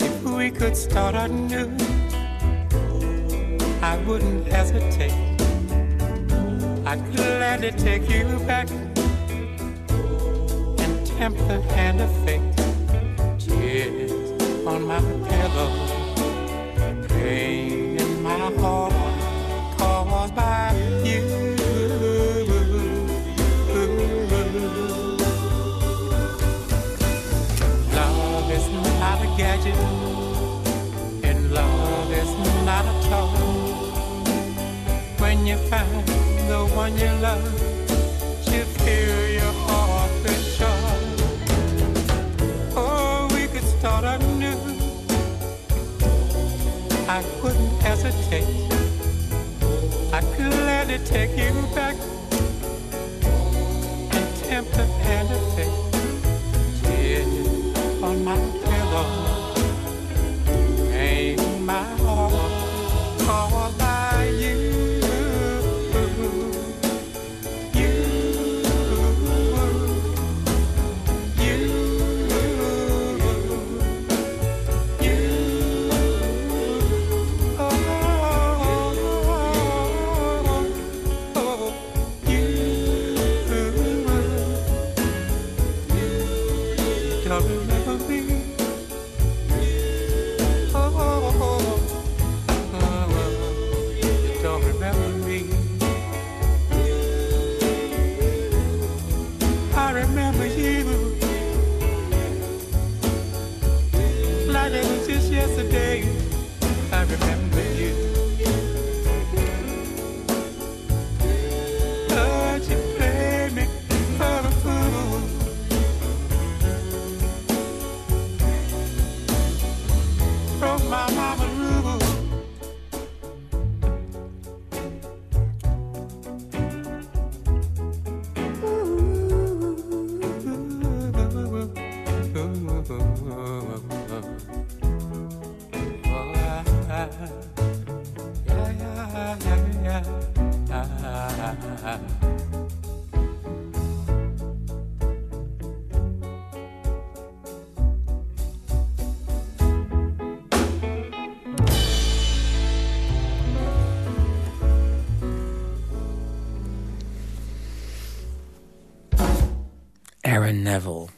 If we could start anew, I wouldn't hesitate. I'd gladly take you back tempt the hand of fate. Tears on my pillow, pain in my heart caused by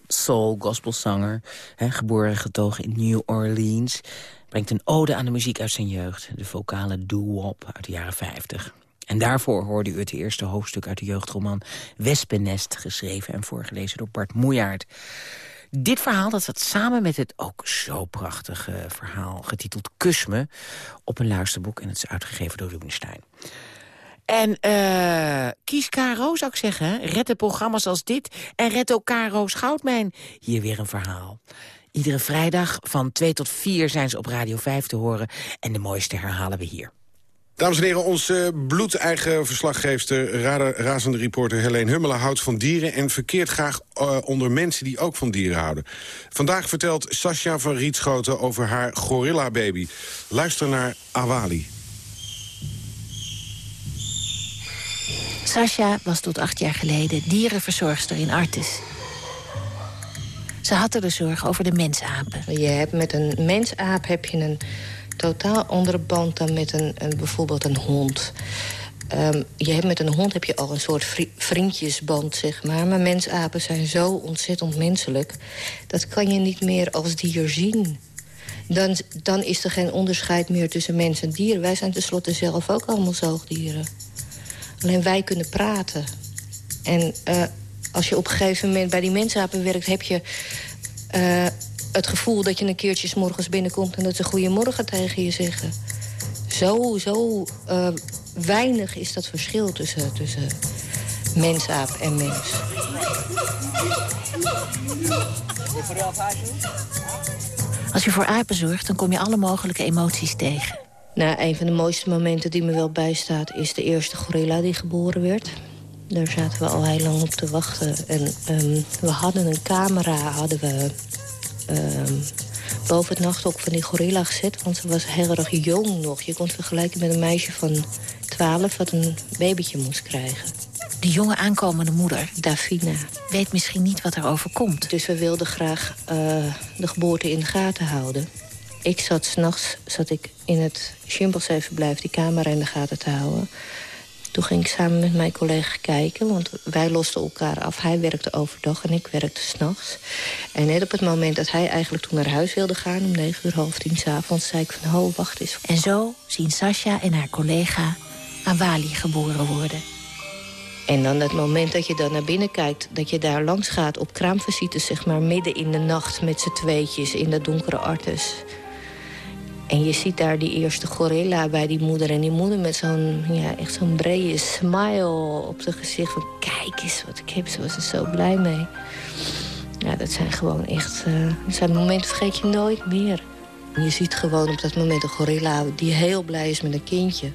Soul gospelzanger, hè, geboren getogen in New Orleans... brengt een ode aan de muziek uit zijn jeugd, de vocale doo-wop uit de jaren 50. En daarvoor hoorde u het eerste hoofdstuk uit de jeugdroman Wespennest... geschreven en voorgelezen door Bart Moejaert. Dit verhaal dat staat samen met het ook zo prachtige verhaal... getiteld Kus me, op een luisterboek en het is uitgegeven door Rubinstein. En uh, kies Caro, zou ik zeggen. Red de programma's als dit en red ook Caro's Goudmijn. Hier weer een verhaal. Iedere vrijdag van 2 tot 4 zijn ze op Radio 5 te horen. En de mooiste herhalen we hier. Dames en heren, onze bloedeigen verslaggeefster, razende reporter Helene Hummelen houdt van dieren en verkeert graag uh, onder mensen die ook van dieren houden. Vandaag vertelt Sascha van Rietschoten over haar gorilla-baby. Luister naar Awali. Sasha was tot acht jaar geleden dierenverzorgster in Artis. Ze hadden de zorg over de mensapen. Je hebt met een mensaap heb je een totaal andere band dan met een, bijvoorbeeld een hond. Ehm, je hebt met een hond heb je al een soort vri- vriendjesband, zeg maar. Maar mensapen zijn zo ontzettend menselijk. Dat kan je niet meer als dier zien. Dan, dan is er geen onderscheid meer tussen mens en dier. Wij zijn tenslotte zelf ook allemaal zoogdieren. Alleen wij kunnen praten. En eh, als je op een gegeven moment bij die mensapen werkt... heb je eh, het gevoel dat je een keertje morgens binnenkomt... en dat ze goedemorgen tegen je zeggen. Zo, zo eh, weinig is dat verschil tussen, tussen mensaap en mens. Als je voor apen zorgt, dan kom je alle mogelijke emoties tegen. Nou, een van de mooiste momenten die me wel bijstaat... is de eerste gorilla die geboren werd. Daar zaten we al heel lang op te wachten. En ehm, we hadden een camera hadden we, ehm, boven het nachthok van die gorilla gezet. Want ze was heel erg jong nog. Je kon het vergelijken met een meisje van 12 wat een babytje moest krijgen. De jonge aankomende moeder Davina. weet misschien niet wat er overkomt. Dus we wilden graag eh, de geboorte in de gaten houden. Ik zat s'nachts zat ik in het chimpansee-verblijf die camera in de gaten te houden. Toen ging ik samen met mijn collega kijken, want wij losten elkaar af. Hij werkte overdag en ik werkte s'nachts. En net op het moment dat hij eigenlijk toen naar huis wilde gaan... om negen uur, half tien s'avonds, zei ik van... ho, wacht eens. En zo zien Sascha en haar collega Awali geboren worden. En dan het moment dat je dan naar binnen kijkt... dat je daar langs gaat op kraamvisite, zeg maar... midden in de nacht met z'n tweetjes in dat donkere artes. En je ziet daar die eerste gorilla bij die moeder. En die moeder met zo'n ja, echt zo'n brede smile op zijn gezicht. Van kijk eens wat ik heb, ze was er zo blij mee. Ja, dat zijn gewoon echt... eh, dat zijn momenten vergeet je nooit meer. Je ziet gewoon op dat moment een gorilla die heel blij is met een kindje.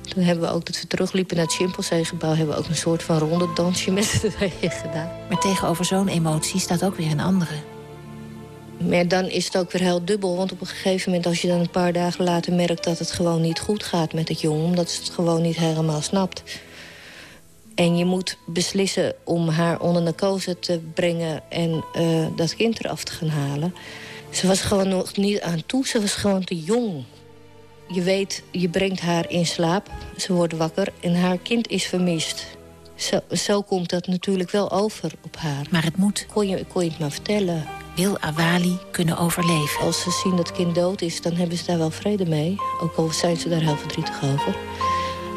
Toen hebben we ook, dat we terugliepen naar het chimpansee-gebouw... hebben we ook een soort van ronde dansje met tweeën gedaan. Maar tegenover zo'n emotie staat ook weer een andere. Maar dan is het ook weer heel dubbel. Want op een gegeven moment, als je dan een paar dagen later merkt... dat het gewoon niet goed gaat met het jong... omdat ze het gewoon niet helemaal snapt. En je moet beslissen om haar onder narcose te brengen... en eh, dat kind eraf te gaan halen. Ze was gewoon nog niet aan toe. Ze was gewoon te jong. Je weet, je brengt haar in slaap. Ze wordt wakker en haar kind is vermist. Zo, zo komt dat natuurlijk wel over op haar. Maar het moet. Kon je, kon je het maar vertellen. Wil Awali kunnen overleven? Als ze zien dat het kind dood is, dan hebben ze daar wel vrede mee. Ook al zijn ze daar heel verdrietig over.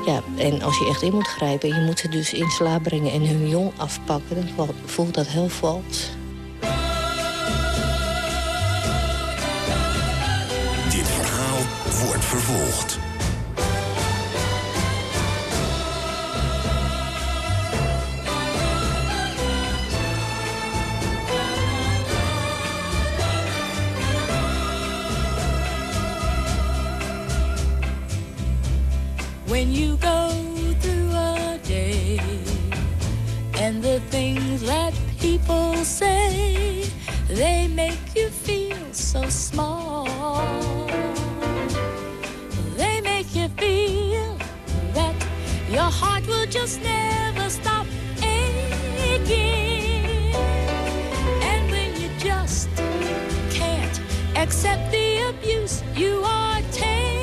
Ja, en als je echt in moet grijpen en je moet ze dus in slaap brengen... en hun jong afpakken, dan vo- voelt dat heel vals. Dit verhaal wordt vervolgd. When you go through a day and the things that people say they make you feel so small. They make you feel that your heart will just never stop aching. And when you just can't accept the abuse you are taking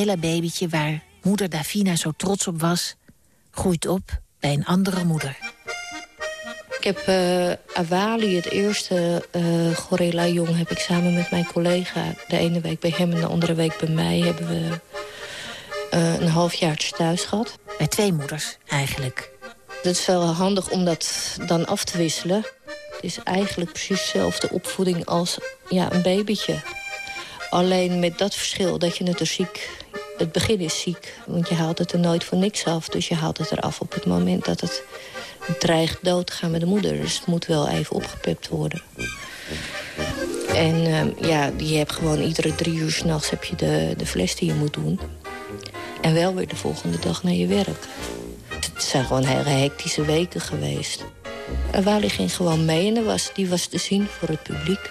gorilla-babytje waar moeder Davina zo trots op was... groeit op bij een andere moeder. Ik heb eh, Awali, het eerste eh gorilla-jong, heb ik samen met mijn collega... de ene week bij hem en de andere week bij mij... hebben we eh, een halfjaartje thuis gehad. Bij twee moeders, eigenlijk. Het is wel handig om dat dan af te wisselen. Het is eigenlijk precies dezelfde opvoeding als ja, een babytje. Alleen met dat verschil dat je het er ziek... Het begin is ziek, want je haalt het er nooit voor niks af. Dus je haalt het eraf op het moment dat het dreigt dood te gaan met de moeder. Dus het moet wel even opgepept worden. En ehm, ja, je hebt gewoon iedere drie uur s'nachts heb je de, de fles die je moet doen. En wel weer de volgende dag naar je werk. Het zijn gewoon hele hectische weken geweest. En Wally ging gewoon mee en was, die was te zien voor het publiek.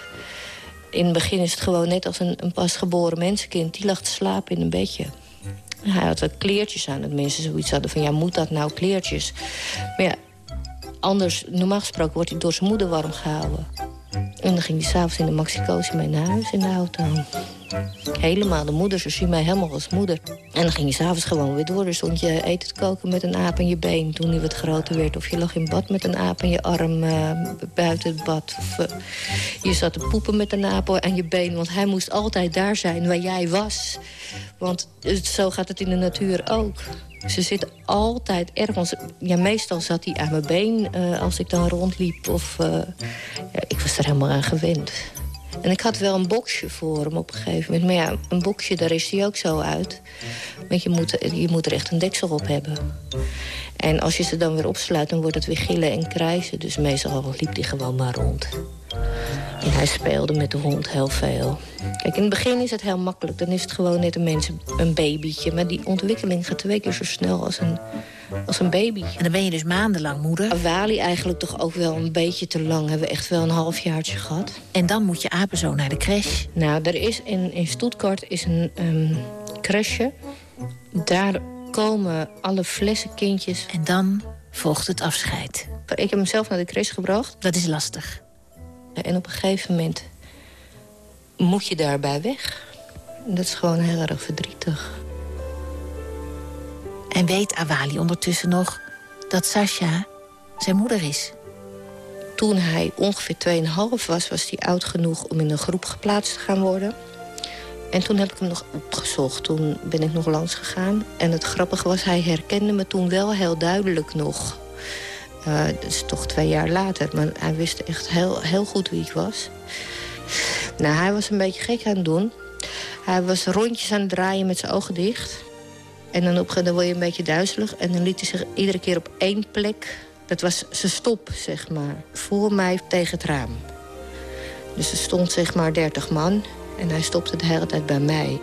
In het begin is het gewoon net als een, een pasgeboren mensenkind. Die lag te slapen in een bedje. Hij had wat kleertjes aan. Dat mensen zoiets hadden van, ja, moet dat nou kleertjes? Maar ja, anders, normaal gesproken wordt hij door zijn moeder warm gehouden. En dan ging hij s'avonds in de maxicosi mee naar huis in de auto. Helemaal, de moeder, ze zien mij helemaal als moeder. En dan ging je s'avonds gewoon weer door. Dan stond je eten te koken met een aap aan je been toen hij wat groter werd. Of je lag in bad met een aap aan je arm eh, buiten het bad. Of eh, je zat te poepen met een aap aan je been. Want hij moest altijd daar zijn waar jij was. Want zo gaat het in de natuur ook. Ze zitten altijd ergens. Ja, meestal zat hij aan mijn been eh, als ik dan rondliep. Of, eh, ja, ik was er helemaal aan gewend. En ik had wel een boxje voor hem op een gegeven moment. Maar ja, een boxje, daar is hij ook zo uit. Want je moet, je moet er echt een deksel op hebben. En als je ze dan weer opsluit, dan wordt het weer gillen en krijzen. Dus meestal liep hij gewoon maar rond. En hij speelde met de hond heel veel. Kijk, in het begin is het heel makkelijk. Dan is het gewoon net een mens, een babytje. Maar die ontwikkeling gaat twee keer zo snel als een, als een baby. En dan ben je dus maandenlang moeder. Wali eigenlijk toch ook wel een beetje te lang. Hebben we echt wel een halfjaartje gehad. En dan moet je apen zo naar de crash. Nou, er is in, in Stuttgart is een crèche. Daar komen alle flessenkindjes. En dan volgt het afscheid. Ik heb hem zelf naar de crash gebracht. Dat is lastig. En op een gegeven moment moet je daarbij weg. Dat is gewoon heel erg verdrietig. En weet Awali ondertussen nog dat Sasha zijn moeder is. Toen hij ongeveer 2,5 was, was hij oud genoeg om in een groep geplaatst te gaan worden. En toen heb ik hem nog opgezocht. Toen ben ik nog langs gegaan. En het grappige was, hij herkende me toen wel heel duidelijk nog. Eh, dat is toch twee jaar later. Maar hij wist echt heel, heel goed wie ik was. Nou, hij was een beetje gek aan het doen. Hij was rondjes aan het draaien met zijn ogen dicht. En dan, op, dan word je een beetje duizelig. En dan liet hij zich iedere keer op één plek... Dat was zijn stop, zeg maar. Voor mij tegen het raam. Dus er stond zeg maar 30 man. En hij stopte de hele tijd bij mij.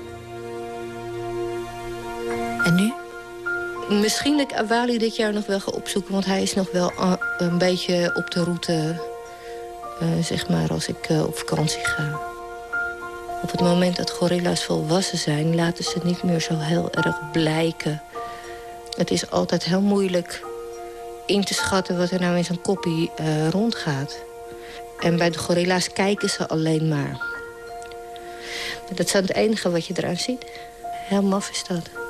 En nu? Misschien dat ik Awali dit jaar nog wel ga opzoeken... want hij is nog wel eh, een beetje op de route... eh, zeg maar, als ik eh, op vakantie ga. Op het moment dat gorilla's volwassen zijn... laten ze niet meer zo heel erg blijken. Het is altijd heel moeilijk in te schatten... wat er nou in zijn koppie rondgaat. En bij de gorilla's kijken ze alleen maar. Dat is het enige wat je eraan ziet. Heel maf is dat.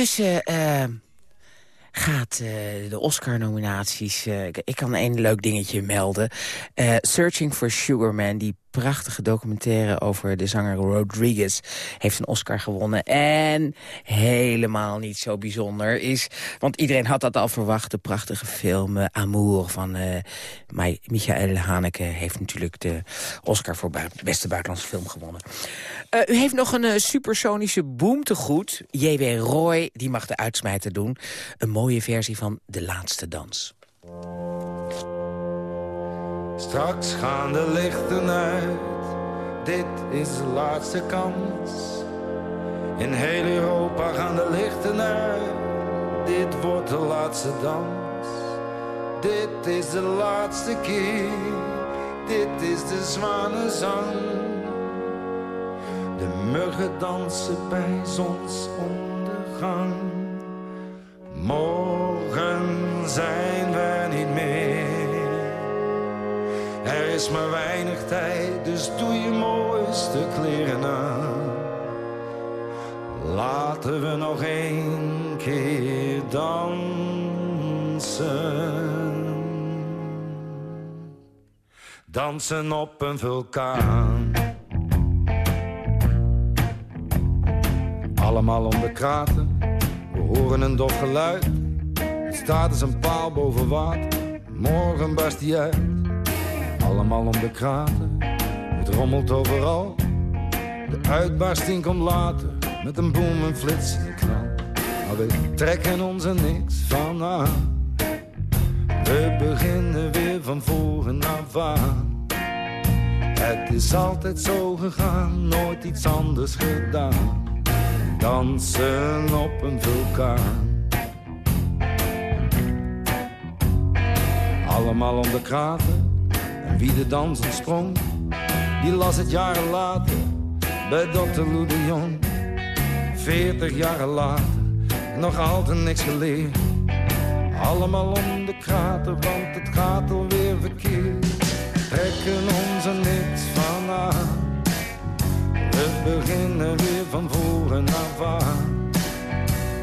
Ondertussen eh, gaat eh, de Oscar-nominaties... eh, ik- kan één leuk dingetje melden. Searching for Sugar Man, die prachtige documentaire over de zanger Rodriguez... heeft een Oscar gewonnen. En helemaal niet zo bijzonder is... want iedereen had dat al verwacht, de prachtige film eh, Amour... van Mi- Michael Haneke heeft natuurlijk de Oscar voor bui- beste buitenlandse film gewonnen. Eh, u heeft nog een supersonische boom te goed. J.W. Roy, die mag de uitsmijter doen. Een mooie versie van De Laatste Dans. Straks gaan de lichten uit, dit is de laatste kans. In heel Europa gaan de lichten uit, dit wordt de laatste dans. Dit is de laatste keer, dit is de zwanenzang. De muggen dansen bij zonsondergang. Morgen zijn Er is maar weinig tijd, dus doe je mooiste kleren aan. Laten we nog één keer dansen. Dansen op een vulkaan. Allemaal om de kraten, we horen een dof geluid. Het staat als een paal boven water, morgen barst die uit. Allemaal om de kraten, het rommelt overal. De uitbarsting komt later, met een boom, een flits en een knal. Maar we trekken ons er niks van aan. We beginnen weer van voren af aan. Het is altijd zo gegaan, nooit iets anders gedaan. Dansen op een vulkaan. Allemaal om de kraten. Wie de dans ontsprong, die las het jaren later bij dokter Lou de Jong. Veertig jaren later, nog altijd niks geleerd. Allemaal om de kraten, want het gaat alweer verkeerd. Trekken ons er niks van aan. We beginnen weer van voren af aan.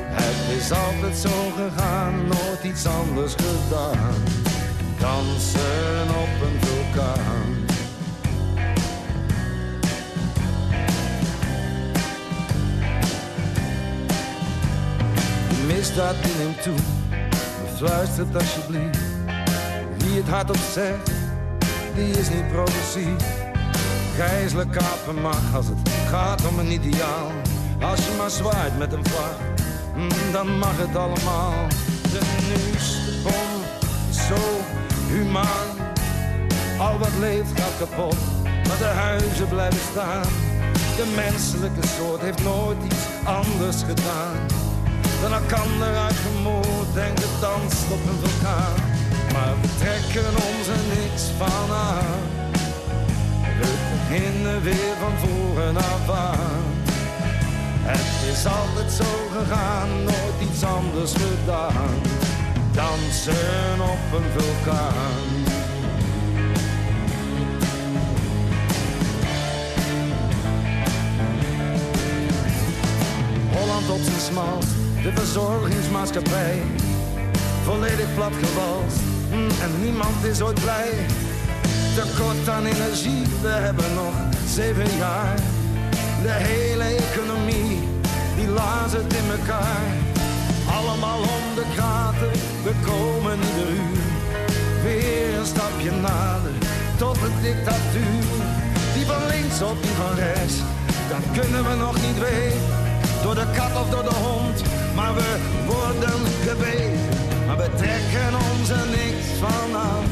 Het is altijd zo gegaan, nooit iets anders gedaan. Dansen op een vulkaan. De misdaad die neemt toe, fluistert alsjeblieft. Wie het hardop zegt, die is niet progressief. Gijzelen kapen mag als het gaat om een ideaal. Als je maar zwaait met een vlag, mm, dan mag het allemaal. De nieuwste bom zo humaan. Al wat leeft gaat kapot, maar de huizen blijven staan. De menselijke soort heeft nooit iets anders gedaan. Dan elkander uitgemoord en gedanst op een vulkaan. Maar we trekken ons er niks van aan. We beginnen weer van voren af aan. Het is altijd zo gegaan, nooit iets anders gedaan. Dansen op een vulkaan. Holland op zijn smalst, de verzorgingsmaatschappij. Volledig platgewalst, mm, en niemand is ooit blij. Tekort aan energie, we hebben nog zeven jaar. De hele economie, die lazert in elkaar allemaal om de kraten We komen ieder uur weer een stapje nader tot een dictatuur. Die van links op die van rechts, dat kunnen we nog niet weten. Door de kat of door de hond, maar we worden gebeten. Maar we trekken ons er niks van aan.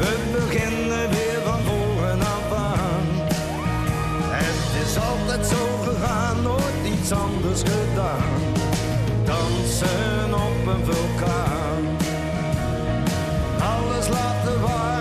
We beginnen weer van voren af aan. Het is altijd zo gegaan, nooit iets anders gedaan dansen op een vulkaan. Alles laten waar.